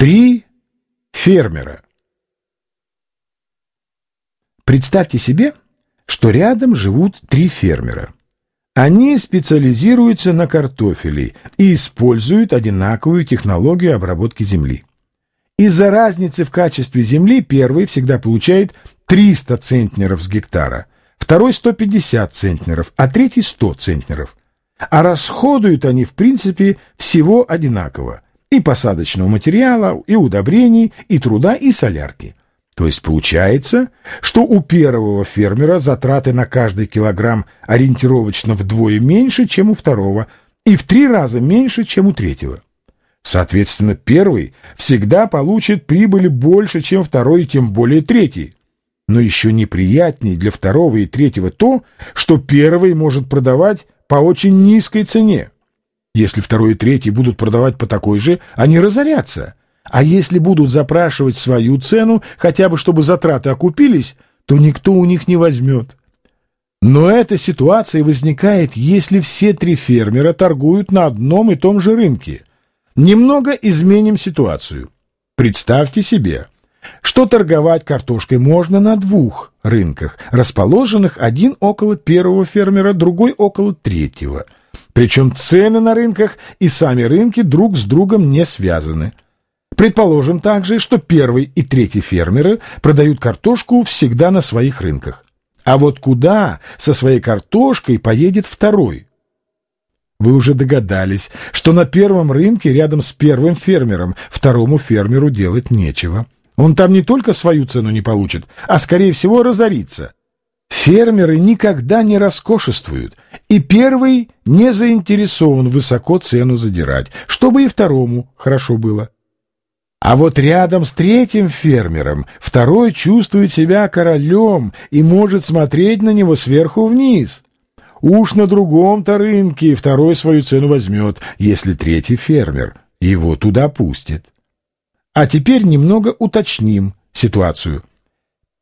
Три фермера. Представьте себе, что рядом живут три фермера. Они специализируются на картофеле и используют одинаковую технологию обработки земли. Из-за разницы в качестве земли первый всегда получает 300 центнеров с гектара, второй 150 центнеров, а третий 100 центнеров. А расходуют они, в принципе, всего одинаково. И посадочного материала, и удобрений, и труда, и солярки. То есть получается, что у первого фермера затраты на каждый килограмм ориентировочно вдвое меньше, чем у второго, и в три раза меньше, чем у третьего. Соответственно, первый всегда получит прибыли больше, чем второй и тем более третий. Но еще неприятнее для второго и третьего то, что первый может продавать по очень низкой цене. Если второй и третий будут продавать по такой же, они разорятся. А если будут запрашивать свою цену, хотя бы чтобы затраты окупились, то никто у них не возьмет. Но эта ситуация возникает, если все три фермера торгуют на одном и том же рынке – Немного изменим ситуацию. Представьте себе, что торговать картошкой можно на двух рынках, расположенных один около первого фермера, другой около третьего. Причем цены на рынках и сами рынки друг с другом не связаны. Предположим также, что первый и третий фермеры продают картошку всегда на своих рынках. А вот куда со своей картошкой поедет второй? Вы уже догадались, что на первом рынке рядом с первым фермером второму фермеру делать нечего. Он там не только свою цену не получит, а, скорее всего, разорится. Фермеры никогда не роскошествуют, и первый не заинтересован высоко цену задирать, чтобы и второму хорошо было. А вот рядом с третьим фермером второй чувствует себя королем и может смотреть на него сверху вниз. Уж на другом-то рынке второй свою цену возьмет, если третий фермер его туда пустит. А теперь немного уточним ситуацию.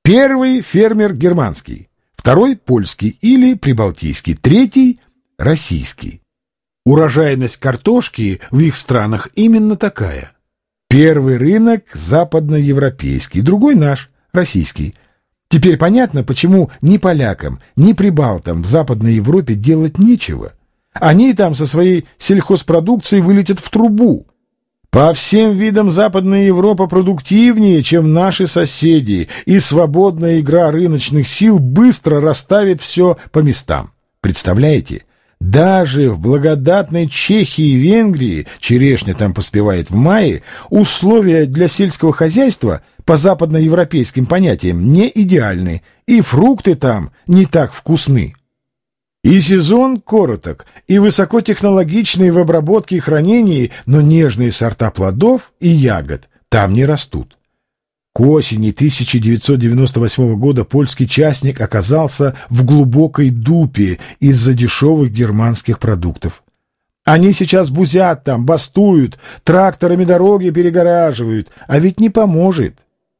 Первый фермер германский, второй польский или прибалтийский, третий российский. Урожайность картошки в их странах именно такая. Первый рынок западноевропейский, другой наш, российский – Теперь понятно, почему ни полякам, ни прибалтам в Западной Европе делать нечего. Они там со своей сельхозпродукцией вылетят в трубу. По всем видам Западная Европа продуктивнее, чем наши соседи, и свободная игра рыночных сил быстро расставит все по местам. Представляете? Даже в благодатной Чехии и Венгрии, черешня там поспевает в мае, условия для сельского хозяйства по западноевропейским понятиям не идеальны, и фрукты там не так вкусны. И сезон короток, и высокотехнологичные в обработке и хранении, но нежные сорта плодов и ягод там не растут. К осени 1998 года польский частник оказался в глубокой дупе из-за дешевых германских продуктов. Они сейчас бузят там, бастуют, тракторами дороги перегораживают, а ведь не поможет.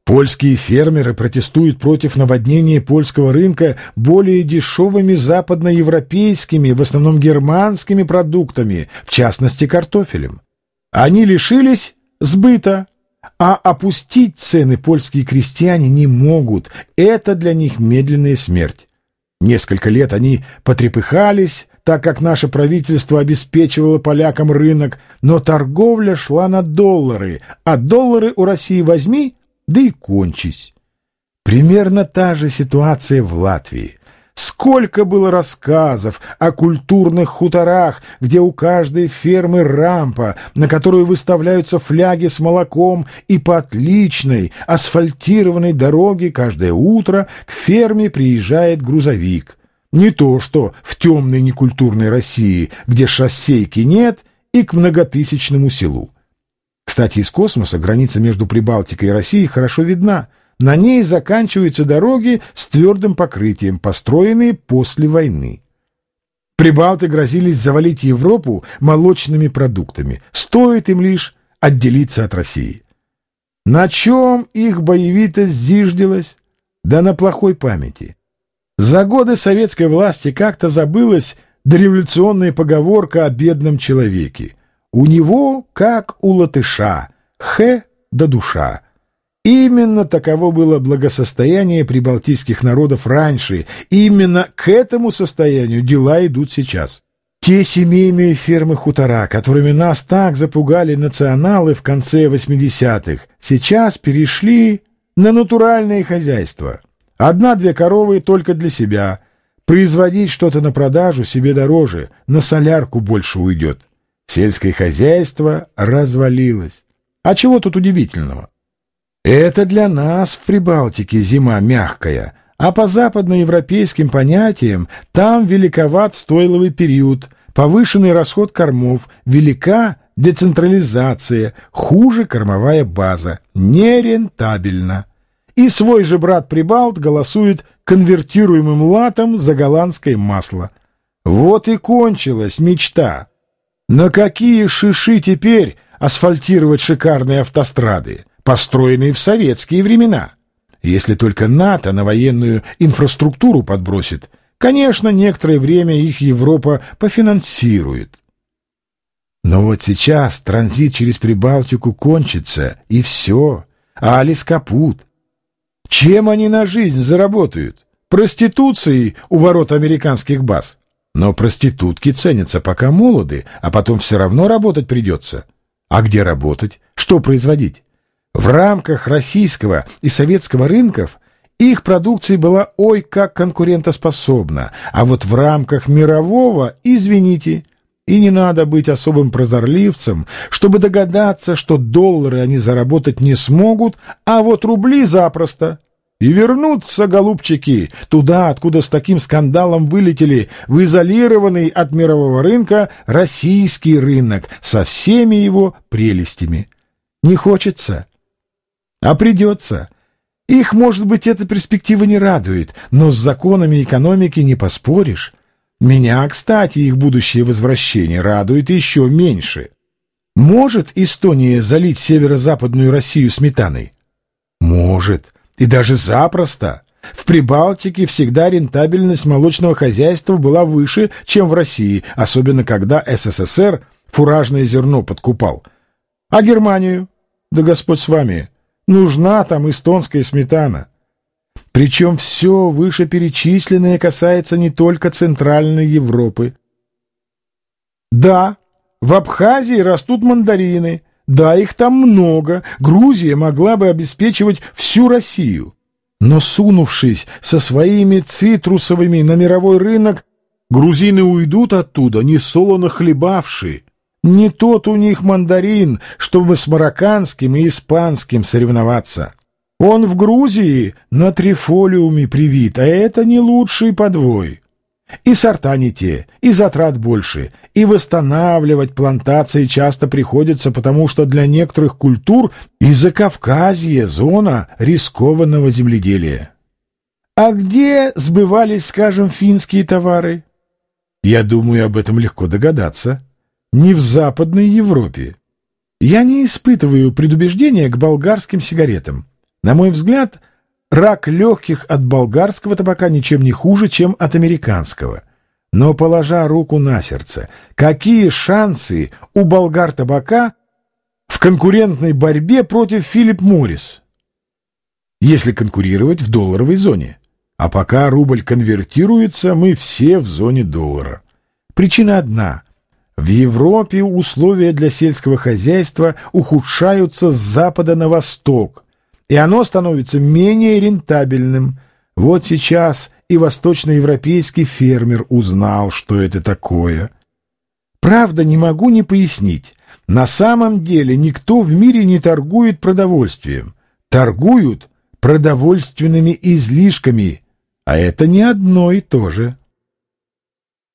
Польские фермеры протестуют против наводнения польского рынка более дешевыми западноевропейскими, в основном германскими продуктами, в частности картофелем. Они лишились сбыта, а опустить цены польские крестьяне не могут. Это для них медленная смерть. Несколько лет они потрепыхались, так как наше правительство обеспечивало полякам рынок, но торговля шла на доллары, а доллары у России возьми, да и кончись. Примерно та же ситуация в Латвии. Сколько было рассказов о культурных хуторах, где у каждой фермы рампа, на которую выставляются фляги с молоком, и по отличной асфальтированной дороге каждое утро к ферме приезжает грузовик. Не то что в темной некультурной России, где шоссейки нет, и к многотысячному селу. Кстати, из космоса граница между Прибалтикой и Россией хорошо видна — на ней заканчиваются дороги с твердым покрытием, построенные после войны. Прибалты грозились завалить Европу молочными продуктами. Стоит им лишь отделиться от России. На чем их боевитость зиждилась? Да на плохой памяти. За годы советской власти как-то забылась дореволюционная поговорка о бедном человеке. У него, как у латыша, «х» да душа. Именно таково было благосостояние прибалтийских народов раньше, именно к этому состоянию дела идут сейчас. Те семейные фермы-хутора, которыми нас так запугали националы в конце 80-х, сейчас перешли на натуральные хозяйства. Одна-две коровы только для себя. Производить что-то на продажу себе дороже, на солярку больше уйдет. Сельское хозяйство развалилось. А чего тут удивительного? Это для нас в Прибалтике зима мягкая, а по западноевропейским понятиям там великоват стойловый период, повышенный расход кормов, велика децентрализация, хуже кормовая база, нерентабельно. И свой же брат Прибалт голосует конвертируемым латом за голландское масло. Вот и кончилась мечта. На какие шиши теперь асфальтировать шикарные автострады? построенные в советские времена. Если только НАТО на военную инфраструктуру подбросит, конечно, некоторое время их Европа пофинансирует. Но вот сейчас транзит через Прибалтику кончится, и все. Алис капут. Чем они на жизнь заработают? Проституцией у ворот американских баз. Но проститутки ценятся пока молоды, а потом все равно работать придется. А где работать? Что производить? В рамках российского и советского рынков их продукция была ой как конкурентоспособна, а вот в рамках мирового, извините, и не надо быть особым прозорливцем, чтобы догадаться, что доллары они заработать не смогут, а вот рубли запросто. И вернуться, голубчики, туда, откуда с таким скандалом вылетели в изолированный от мирового рынка российский рынок со всеми его прелестями. Не хочется, а придется. Их, может быть, эта перспектива не радует, но с законами экономики не поспоришь. Меня, кстати, их будущее возвращение радует еще меньше. Может Эстония залить северо-западную Россию сметаной? Может, и даже запросто. В Прибалтике всегда рентабельность молочного хозяйства была выше, чем в России, особенно когда СССР фуражное зерно подкупал. А Германию? Да Господь с вами! Нужна там эстонская сметана. Причем все вышеперечисленное касается не только Центральной Европы. Да, в Абхазии растут мандарины. Да, их там много. Грузия могла бы обеспечивать всю Россию. Но сунувшись со своими цитрусовыми на мировой рынок, грузины уйдут оттуда, не солоно хлебавшие. Не тот у них мандарин, чтобы с марокканским и испанским соревноваться. Он в Грузии на трифолиуме привит, а это не лучший подвой. И сорта не те, и затрат больше, и восстанавливать плантации часто приходится, потому что для некоторых культур и Закавказье — зона рискованного земледелия. А где сбывались, скажем, финские товары? Я думаю, об этом легко догадаться не в Западной Европе. Я не испытываю предубеждения к болгарским сигаретам. На мой взгляд, рак легких от болгарского табака ничем не хуже, чем от американского. Но, положа руку на сердце, какие шансы у болгар табака в конкурентной борьбе против Филипп Моррис? Если конкурировать в долларовой зоне. А пока рубль конвертируется, мы все в зоне доллара. Причина одна — в Европе условия для сельского хозяйства ухудшаются с запада на восток, и оно становится менее рентабельным. Вот сейчас и восточноевропейский фермер узнал, что это такое. Правда, не могу не пояснить. На самом деле никто в мире не торгует продовольствием. Торгуют продовольственными излишками, а это не одно и то же.